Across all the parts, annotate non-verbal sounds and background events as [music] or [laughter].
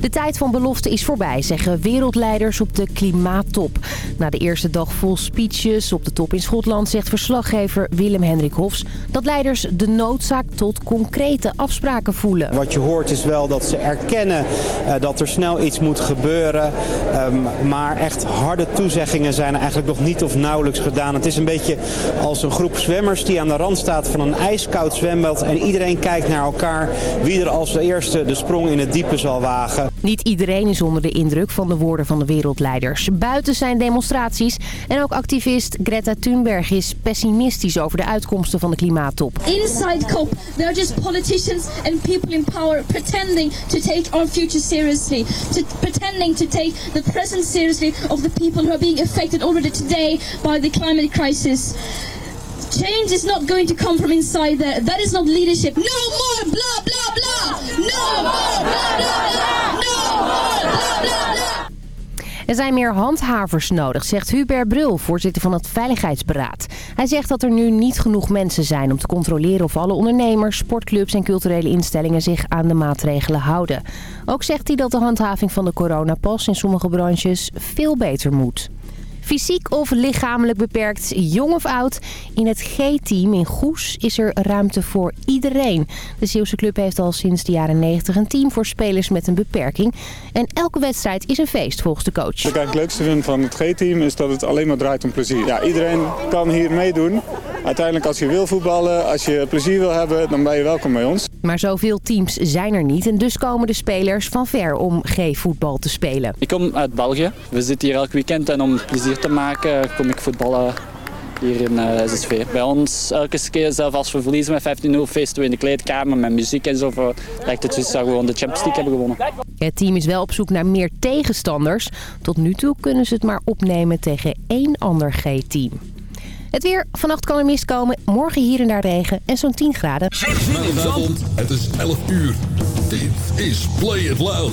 De tijd van belofte is voorbij, zeggen wereldleiders op de klimaattop. Na de eerste dag vol speeches op de top in Schotland zegt verslaggever Willem-Hendrik Hofs... dat leiders de noodzaak tot concrete afspraken voelen. Wat je hoort is wel dat ze erkennen uh, dat er snel iets moet gebeuren. Um, maar echt harde toezeggingen zijn eigenlijk nog niet of nauwelijks gedaan. Het is een beetje als een groep zwemmers die aan de rand staat van een ijskoud zwembad... en iedereen kijkt naar elkaar wie er als eerste de sprong in het diepe zal wagen. Niet iedereen is onder de indruk van de woorden van de wereldleiders. Buiten zijn demonstraties en ook activist Greta Thunberg is pessimistisch over de uitkomsten van de klimaattop. Inside COP, there are just politicians and people in power pretending to take our future seriously, to pretending to take the present seriously of the people who are being affected already today by the climate crisis. Change is not going to come from inside there. That is not leadership. No more blah blah blah. No more blah blah blah. No more blah blah blah. Er zijn meer handhavers nodig, zegt Hubert Brul, voorzitter van het Veiligheidsberaad. Hij zegt dat er nu niet genoeg mensen zijn om te controleren of alle ondernemers, sportclubs en culturele instellingen zich aan de maatregelen houden. Ook zegt hij dat de handhaving van de coronapas in sommige branches veel beter moet. Fysiek of lichamelijk beperkt, jong of oud. In het G-team in Goes is er ruimte voor iedereen. De Zeeuwse club heeft al sinds de jaren 90 een team voor spelers met een beperking. En elke wedstrijd is een feest volgens de coach. Wat ik het leukste vind van het G-team is dat het alleen maar draait om plezier. Ja, iedereen kan hier meedoen. Uiteindelijk als je wil voetballen, als je plezier wil hebben, dan ben je welkom bij ons. Maar zoveel teams zijn er niet en dus komen de spelers van ver om G-voetbal te spelen. Ik kom uit België. We zitten hier elk weekend en om plezier te maken kom ik voetballen hier in uh, sfeer. Bij ons elke keer, zelf als we verliezen met 15-0, feesten we in de kleedkamer met muziek en zo. Lijkt het dus dat we gewoon de Champions League hebben gewonnen. Het team is wel op zoek naar meer tegenstanders. Tot nu toe kunnen ze het maar opnemen tegen één ander G-team. Het weer. Vannacht kan er mist komen. Morgen hier en daar regen en zo'n 10 graden. Goedenavond. Het is 11 uur. Dit is Play It Loud.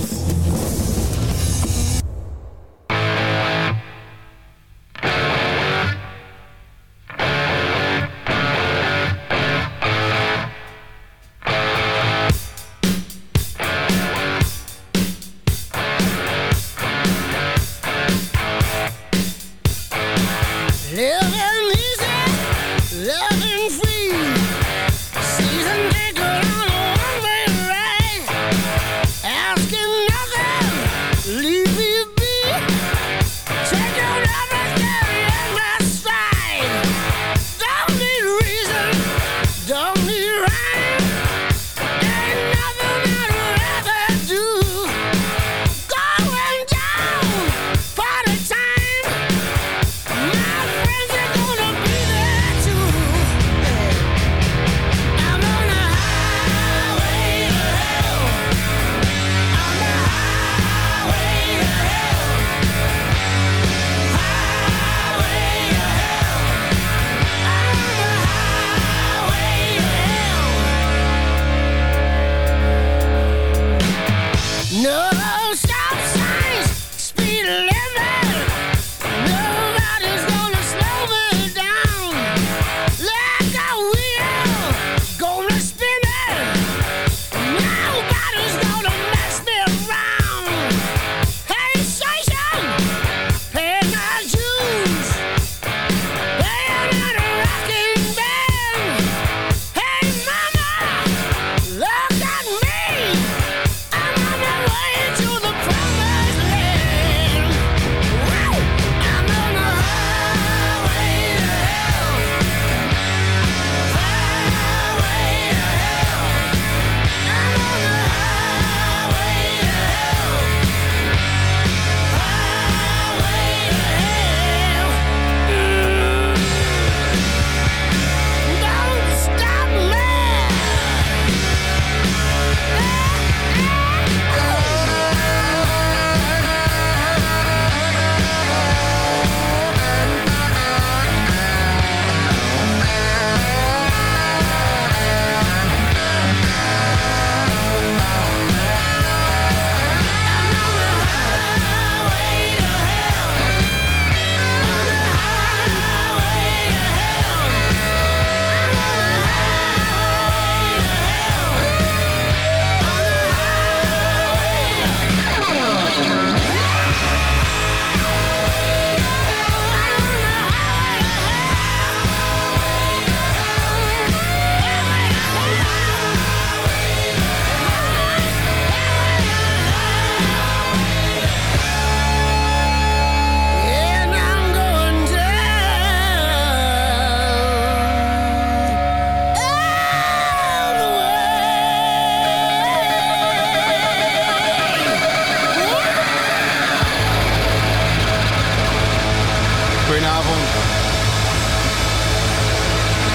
Goedenavond.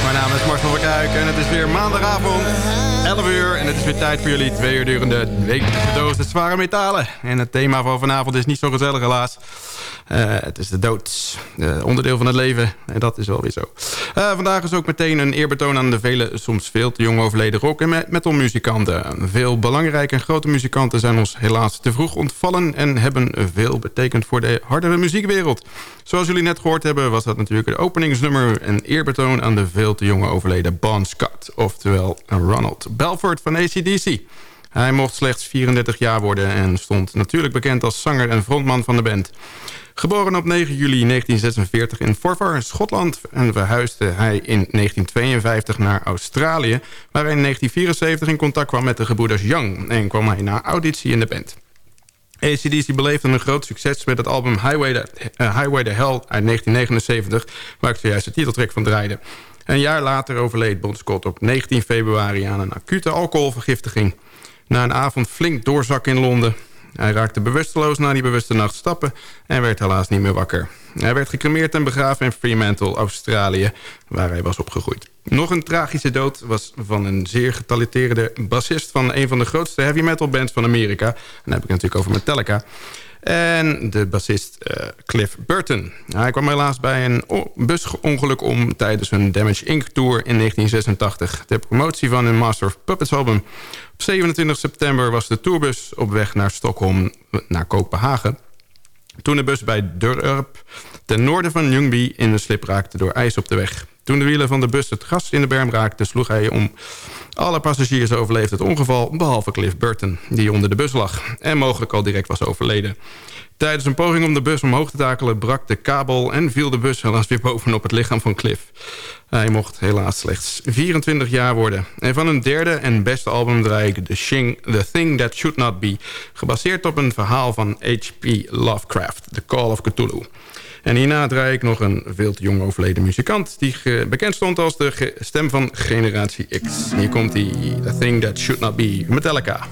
Mijn naam is Marcel van der en het is weer maandagavond, 11 uur. En het is weer tijd voor jullie twee uur durende week de zware metalen. En het thema van vanavond is niet zo gezellig helaas. Uh, het is de dood. Uh, onderdeel van het leven. En dat is wel weer zo. Uh, vandaag is ook meteen een eerbetoon aan de vele, soms veel te jong overleden rock- en metalmuzikanten. Veel belangrijke en grote muzikanten zijn ons helaas te vroeg ontvallen... en hebben veel betekend voor de hardere muziekwereld. Zoals jullie net gehoord hebben was dat natuurlijk het openingsnummer... een eerbetoon aan de veel te jonge overleden Bon Scott. Oftewel Ronald Belford van ACDC. Hij mocht slechts 34 jaar worden en stond natuurlijk bekend als zanger en frontman van de band. Geboren op 9 juli 1946 in Forfar, Schotland... en verhuisde hij in 1952 naar Australië... waar hij in 1974 in contact kwam met de gebroeders Young... en kwam hij naar auditie in de band. ACDC beleefde een groot succes met het album Highway to, uh, Highway to Hell uit 1979... waar ik zojuist de titeltrack van draaide. Een jaar later overleed Bon Scott op 19 februari aan een acute alcoholvergiftiging. Na een avond flink doorzak in Londen hij raakte bewusteloos na die bewuste nacht stappen en werd helaas niet meer wakker. Hij werd gecremeerd en begraven in Fremantle, Australië, waar hij was opgegroeid. Nog een tragische dood was van een zeer getalenteerde bassist... van een van de grootste heavy metal bands van Amerika. En dan heb ik natuurlijk over Metallica. En de bassist uh, Cliff Burton. Hij kwam helaas bij een busongeluk om tijdens hun Damage Inc. tour in 1986. De promotie van hun Master of Puppets album. Op 27 september was de tourbus op weg naar Stockholm naar Kopenhagen. Toen de bus bij Durp ten noorden van Ljungby in de slip raakte door ijs op de weg. Toen de wielen van de bus het gras in de berm raakten, sloeg hij om. Alle passagiers overleefden het ongeval, behalve Cliff Burton, die onder de bus lag... en mogelijk al direct was overleden. Tijdens een poging om de bus omhoog te takelen brak de kabel... en viel de bus helaas weer bovenop het lichaam van Cliff. Hij mocht helaas slechts 24 jaar worden. En van een derde en beste album draai ik The, Shing, The Thing That Should Not Be... gebaseerd op een verhaal van H.P. Lovecraft, The Call of Cthulhu. En hierna draai ik nog een veel te jong overleden muzikant... die bekend stond als de stem van Generatie X. Hier komt hij, The Thing That Should Not Be, Metallica.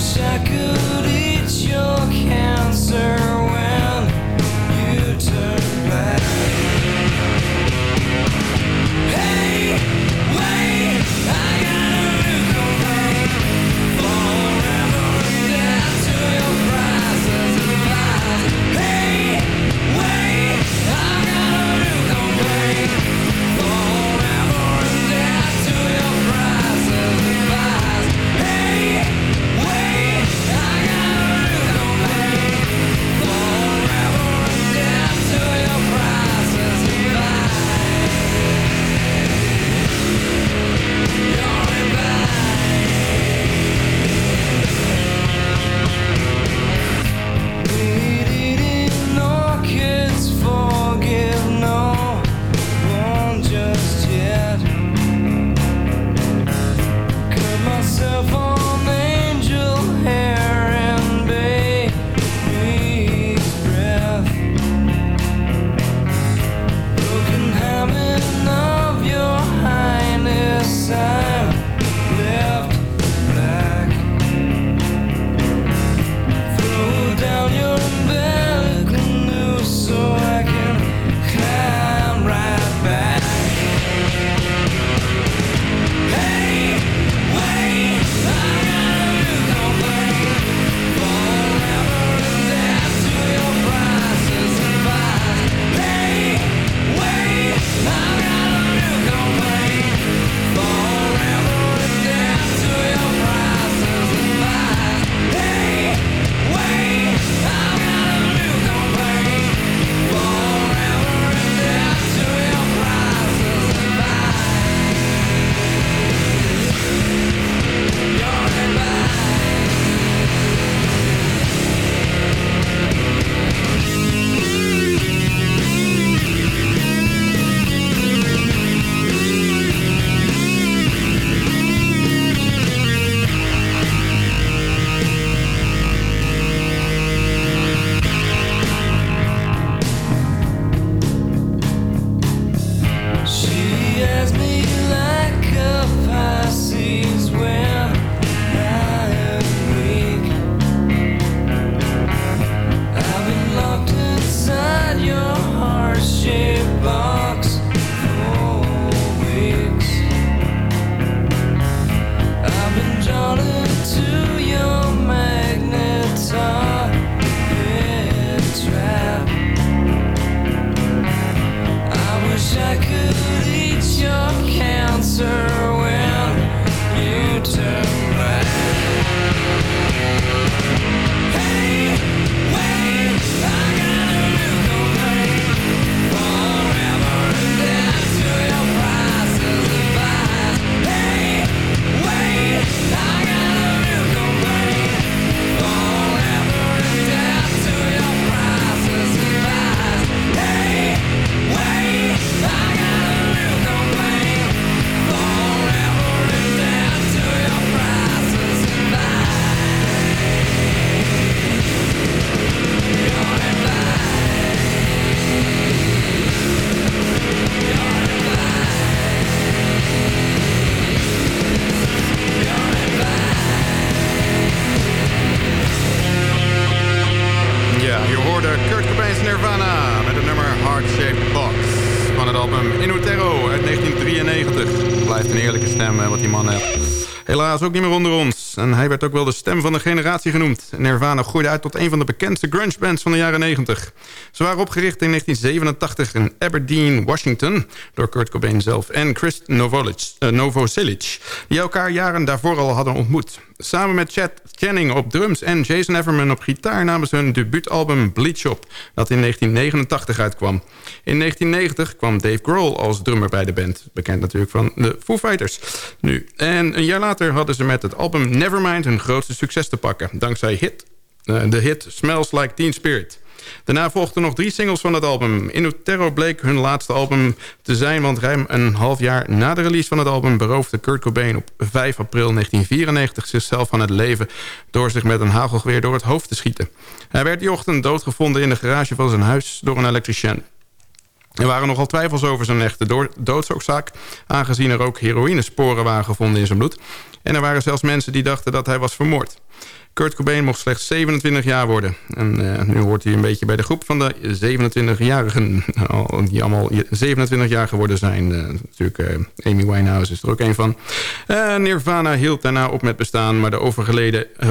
wish I could eat your cancer. Helaas ook niet meer onder ons. En hij werd ook wel de stem van de generatie genoemd. Nirvana groeide uit tot een van de bekendste grunge bands van de jaren 90. Ze waren opgericht in 1987 in Aberdeen, Washington... door Kurt Cobain zelf en Chris Novoselic... Uh, die elkaar jaren daarvoor al hadden ontmoet. Samen met Chad Channing op drums en Jason Everman op gitaar... namen ze hun debuutalbum Bleach op, dat in 1989 uitkwam. In 1990 kwam Dave Grohl als drummer bij de band. Bekend natuurlijk van de Foo Fighters. Nu. En een jaar later hadden ze met het album Nevermind... hun grootste succes te pakken. Dankzij hit, uh, de hit Smells Like Teen Spirit... Daarna volgden nog drie singles van het album. In Utero bleek hun laatste album te zijn... want ruim een half jaar na de release van het album... beroofde Kurt Cobain op 5 april 1994 zichzelf van het leven... door zich met een hagelgeweer door het hoofd te schieten. Hij werd die ochtend doodgevonden in de garage van zijn huis door een elektricien. Er waren nogal twijfels over zijn echte doodsoorzaak... aangezien er ook heroïnesporen waren gevonden in zijn bloed. En er waren zelfs mensen die dachten dat hij was vermoord. Kurt Cobain mocht slechts 27 jaar worden. En uh, nu hoort hij een beetje bij de groep van de 27-jarigen. [laughs] Die allemaal 27 jaar geworden zijn. Uh, natuurlijk uh, Amy Winehouse is er ook een van. Nirvana hield daarna op met bestaan. Maar de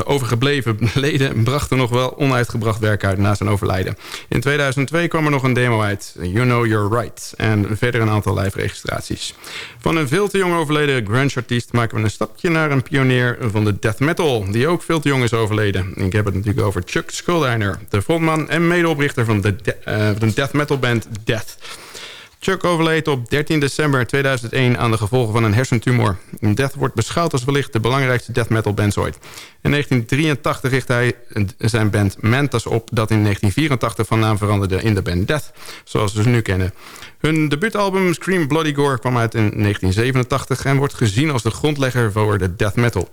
overgebleven [laughs] leden brachten nog wel onuitgebracht werk uit na zijn overlijden. In 2002 kwam er nog een demo uit. You Know You're Right. En verder een aantal live registraties. Van een veel te jong overleden grunge-artiest maken we een stapje naar een pionier van de death metal. Die ook veel te jong is overleden. Ik heb het natuurlijk over Chuck Schuldiner. De frontman en medeoprichter van de, de, de death metal band Death. Chuck overleed op 13 december 2001 aan de gevolgen van een hersentumor. Death wordt beschouwd als wellicht de belangrijkste death metal band ooit. In 1983 richtte hij zijn band Mantas op... dat in 1984 van naam veranderde in de band Death, zoals we ze nu kennen. Hun debuutalbum Scream Bloody Gore kwam uit in 1987... en wordt gezien als de grondlegger voor de death metal.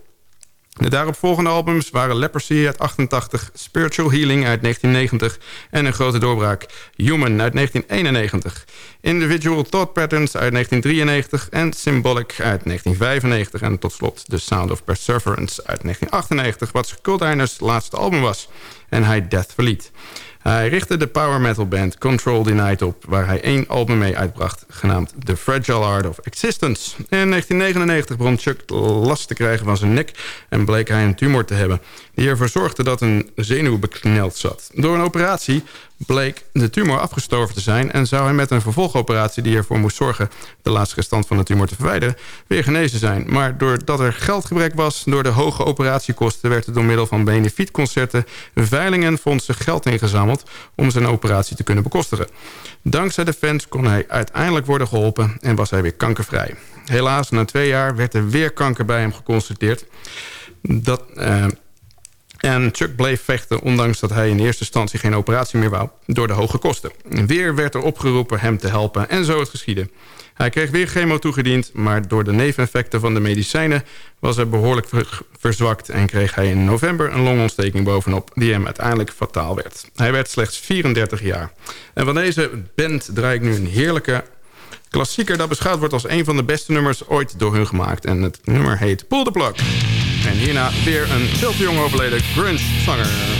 De daaropvolgende albums waren Leprosy uit 88, Spiritual Healing uit 1990 en een grote doorbraak Human uit 1991. Individual Thought Patterns uit 1993 en Symbolic uit 1995. En tot slot The Sound of Perseverance uit 1998, wat Skulldiners laatste album was en hij Death verliet. Hij richtte de power metal band Control Denied op... waar hij één album mee uitbracht, genaamd The Fragile Art of Existence. In 1999 begon Chuck last te krijgen van zijn nek... en bleek hij een tumor te hebben... die ervoor zorgde dat een zenuw bekneld zat. Door een operatie bleek de tumor afgestorven te zijn... en zou hij met een vervolgoperatie die ervoor moest zorgen... de laatste restant van de tumor te verwijderen, weer genezen zijn. Maar doordat er geldgebrek was door de hoge operatiekosten... werd er door middel van benefietconcerten, veilingen en fondsen geld ingezameld... om zijn operatie te kunnen bekostigen. Dankzij de fans kon hij uiteindelijk worden geholpen en was hij weer kankervrij. Helaas, na twee jaar werd er weer kanker bij hem geconstateerd... Dat... Uh, en Chuck bleef vechten, ondanks dat hij in eerste instantie geen operatie meer wou, door de hoge kosten. Weer werd er opgeroepen hem te helpen en zo het geschiedde. Hij kreeg weer chemo toegediend, maar door de neveneffecten van de medicijnen was hij behoorlijk verzwakt en kreeg hij in november een longontsteking bovenop die hem uiteindelijk fataal werd. Hij werd slechts 34 jaar. En van deze band draai ik nu een heerlijke klassieker dat beschouwd wordt als een van de beste nummers ooit door hun gemaakt. En het nummer heet Pull the Plug. En hierna weer een veel te jong overleden grunge-zanger.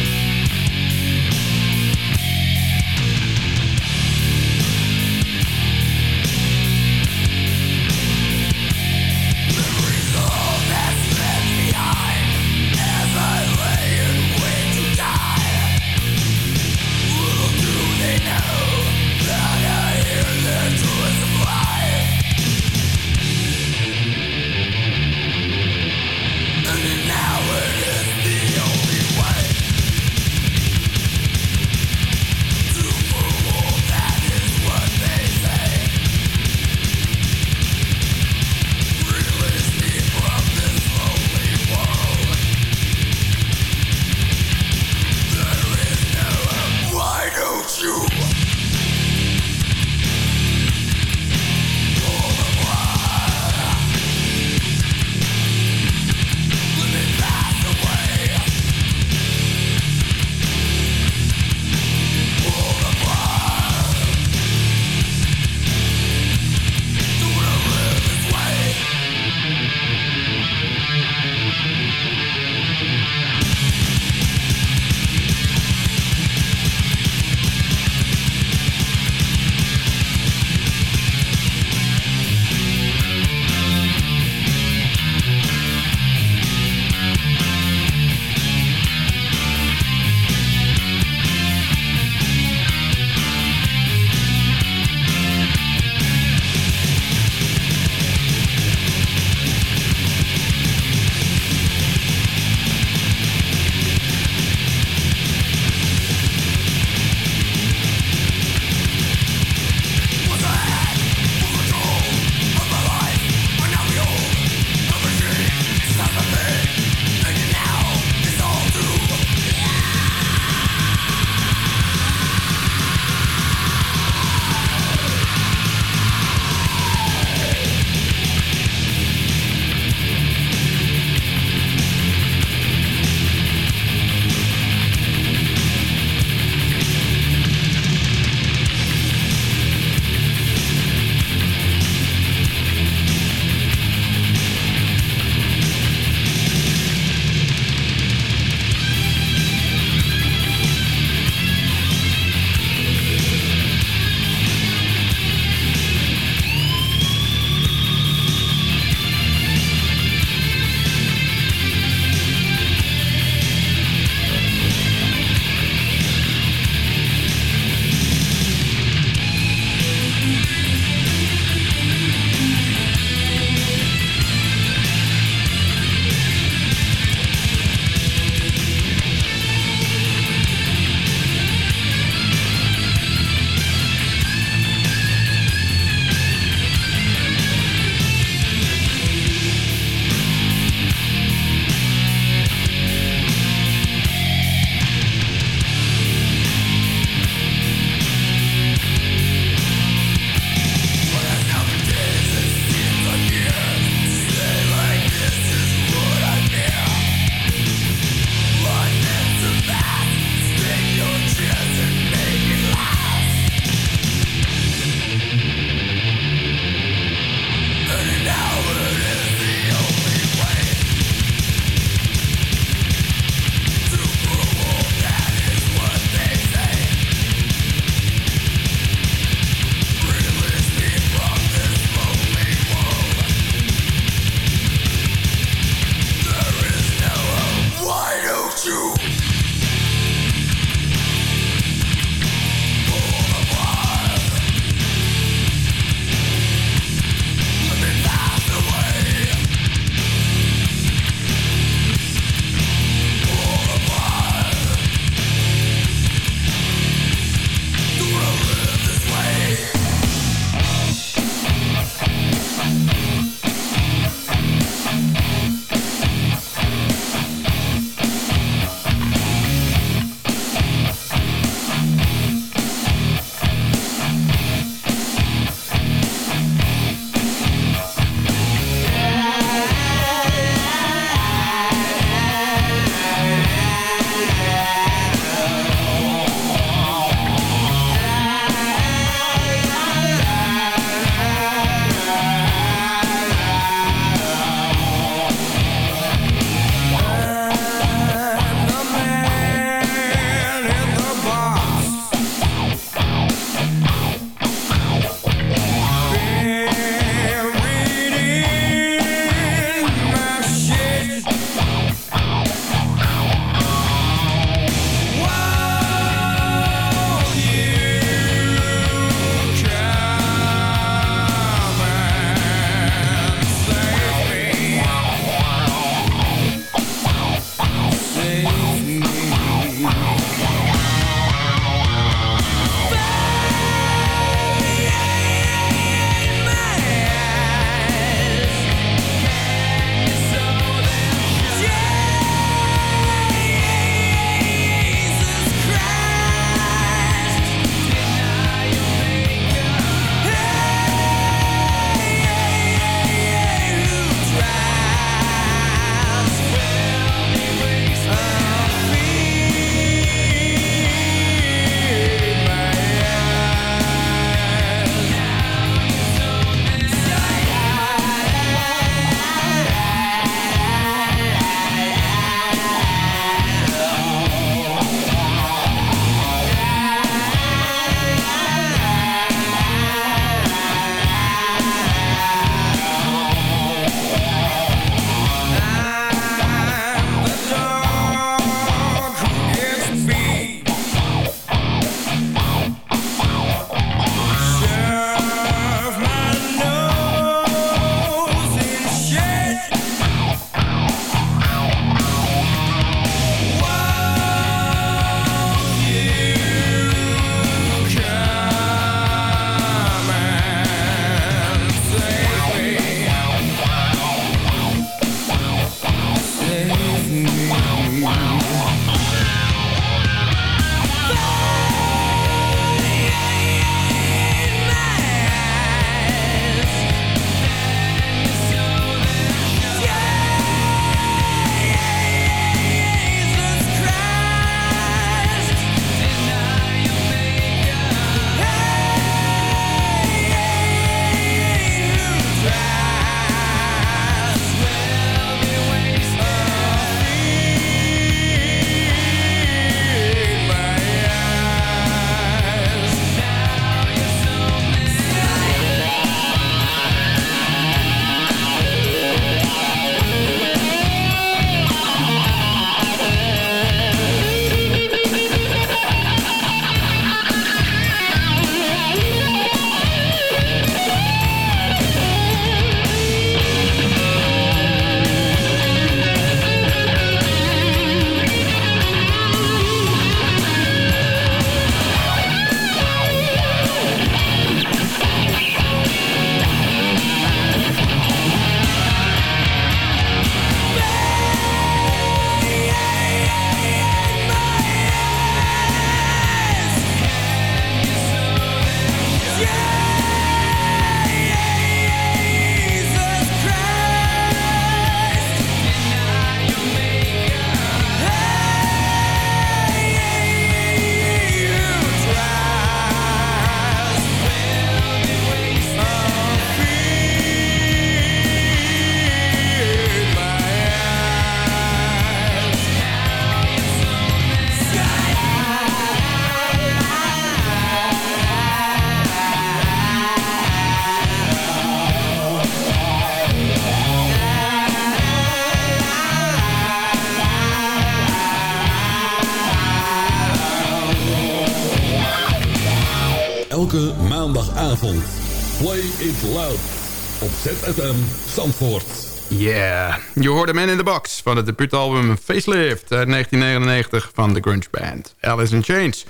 ZFM Zandvoort. Yeah, je hoorde Man in the Box van het debuutalbum Facelift uit 1999 van de grunge band Alice in Chains.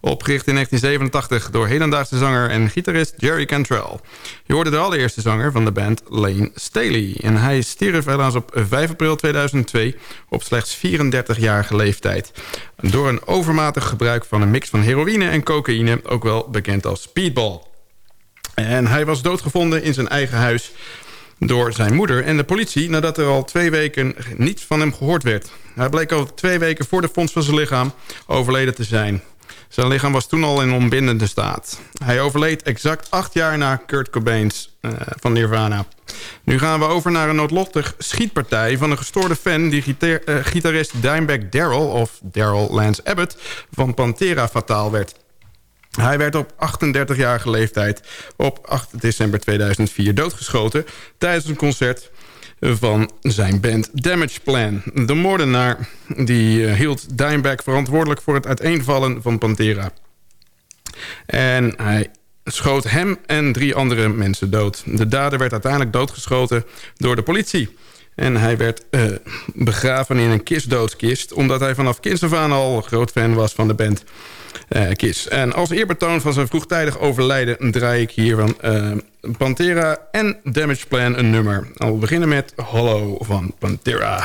Opgericht in 1987 door hedendaagse zanger en gitarist Jerry Cantrell. Je hoorde de allereerste zanger van de band Lane Staley. En hij stierf helaas op 5 april 2002 op slechts 34-jarige leeftijd. Door een overmatig gebruik van een mix van heroïne en cocaïne, ook wel bekend als speedball. En hij was doodgevonden in zijn eigen huis door zijn moeder en de politie... nadat er al twee weken niets van hem gehoord werd. Hij bleek al twee weken voor de fonds van zijn lichaam overleden te zijn. Zijn lichaam was toen al in onbindende staat. Hij overleed exact acht jaar na Kurt Cobain's uh, van Nirvana. Nu gaan we over naar een noodlottig schietpartij van een gestoorde fan... die uh, gitarist Dimebag Daryl, of Daryl Lance Abbott... van Pantera fataal werd. Hij werd op 38-jarige leeftijd op 8 december 2004 doodgeschoten... tijdens een concert van zijn band Damage Plan. De moordenaar die hield Dimebag verantwoordelijk voor het uiteenvallen van Pantera. En hij schoot hem en drie andere mensen dood. De dader werd uiteindelijk doodgeschoten door de politie. En hij werd uh, begraven in een kistdoodskist... omdat hij vanaf kinds af aan al groot fan was van de band uh. En als eerbetoon van zijn vroegtijdig overlijden... draai ik hier van uh, Pantera en Damage Plan een nummer. Al beginnen met Hollow van Pantera.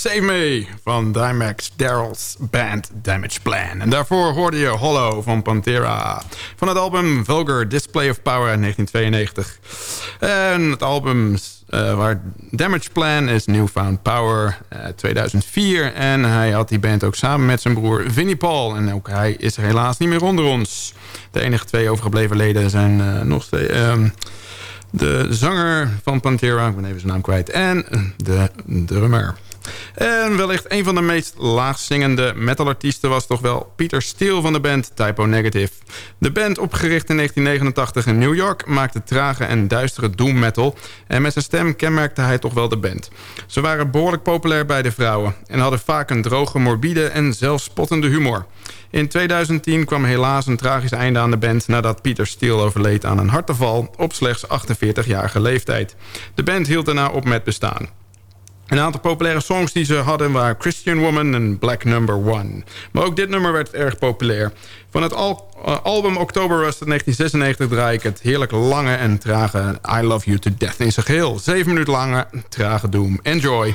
Save Me van Dimax Darrell's band Damage Plan. En daarvoor hoorde je Hollow van Pantera. Van het album Vulgar Display of Power uit 1992. En het album uh, waar Damage Plan is Newfound Power uh, 2004. En hij had die band ook samen met zijn broer Vinnie Paul. En ook hij is er helaas niet meer onder ons. De enige twee overgebleven leden zijn uh, nog steeds... Ehm, de zanger van Pantera, ik ben even zijn naam kwijt. En de drummer. En wellicht een van de meest laagzingende metalartiesten was toch wel Peter Steele van de band Typo Negative. De band, opgericht in 1989 in New York, maakte trage en duistere doom metal. En met zijn stem kenmerkte hij toch wel de band. Ze waren behoorlijk populair bij de vrouwen en hadden vaak een droge, morbide en zelfspottende humor. In 2010 kwam helaas een tragisch einde aan de band... nadat Peter Steele overleed aan een harteval op slechts 48-jarige leeftijd. De band hield daarna op met bestaan. Een aantal populaire songs die ze hadden waren Christian Woman en Black Number One. Maar ook dit nummer werd erg populair. Van het uh, album October Rust 1996 draai ik het heerlijk lange en trage I Love You To Death in zijn geheel. Zeven minuten lange, trage doom. Enjoy!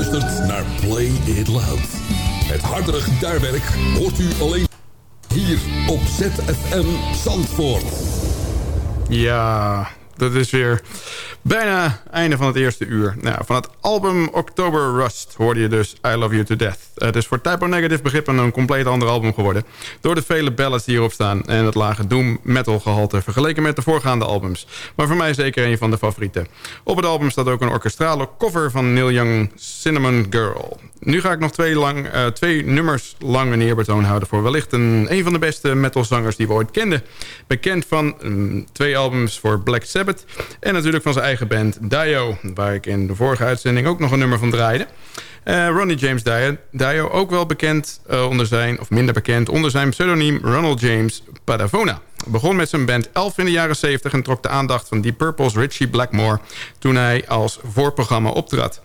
luistert naar Play It Loud. Het hardere gitaarwerk hoort u alleen hier op ZFM Zandvoort. Ja, dat is weer bijna einde van het eerste uur. Nou, van het album October Rust hoorde je dus I Love You To Death. Het is voor Typo Negative begrippen een compleet ander album geworden... door de vele ballads die hierop staan... en het lage doom metal gehalte vergeleken met de voorgaande albums. Maar voor mij zeker een van de favorieten. Op het album staat ook een orkestrale cover van Neil Young Cinnamon Girl. Nu ga ik nog twee, lang, uh, twee nummers lang een eerbetoon houden... voor wellicht een, een van de beste metalzangers die we ooit kenden. Bekend van um, twee albums voor Black Sabbath... en natuurlijk van zijn eigen band Dio... waar ik in de vorige uitzending ook nog een nummer van draaide. Uh, Ronnie James Dio, Dio ook wel bekend uh, onder zijn... of minder bekend onder zijn pseudoniem Ronald James Padavona. Begon met zijn band Elf in de jaren 70... en trok de aandacht van Deep Purple's Richie Blackmore... toen hij als voorprogramma optrad.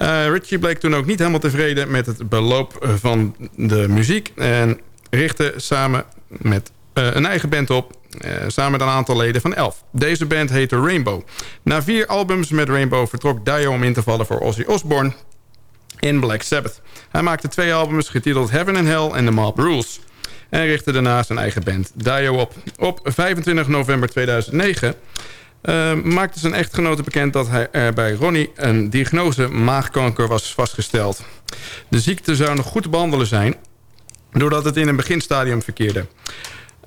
Uh, Richie bleek toen ook niet helemaal tevreden met het beloop van de muziek... en richtte samen met een eigen band op... Uh, samen met een aantal leden van Elf. Deze band heette Rainbow. Na vier albums met Rainbow vertrok Dio om in te vallen voor Ozzy Osbourne in Black Sabbath. Hij maakte twee albums getiteld Heaven and Hell en The Mob Rules. En richtte daarna zijn eigen band Dio op. Op 25 november 2009 uh, maakte zijn echtgenote bekend dat hij er bij Ronnie een diagnose maagkanker was vastgesteld. De ziekte zou nog goed te behandelen zijn, doordat het in een beginstadium verkeerde.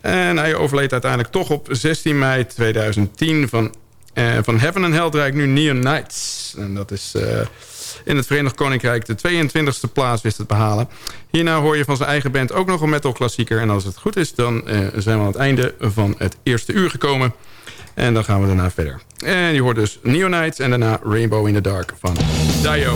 En hij overleed uiteindelijk toch op 16 mei 2010 van, uh, van Heaven and Hell draait nu Neon Nights. En dat is uh, in het Verenigd Koninkrijk de 22e plaats wist het behalen. Hierna hoor je van zijn eigen band ook nog een metal klassieker. En als het goed is, dan uh, zijn we aan het einde van het eerste uur gekomen. En dan gaan we daarna verder. En je hoort dus Neon Nights en daarna Rainbow in the Dark van Dio.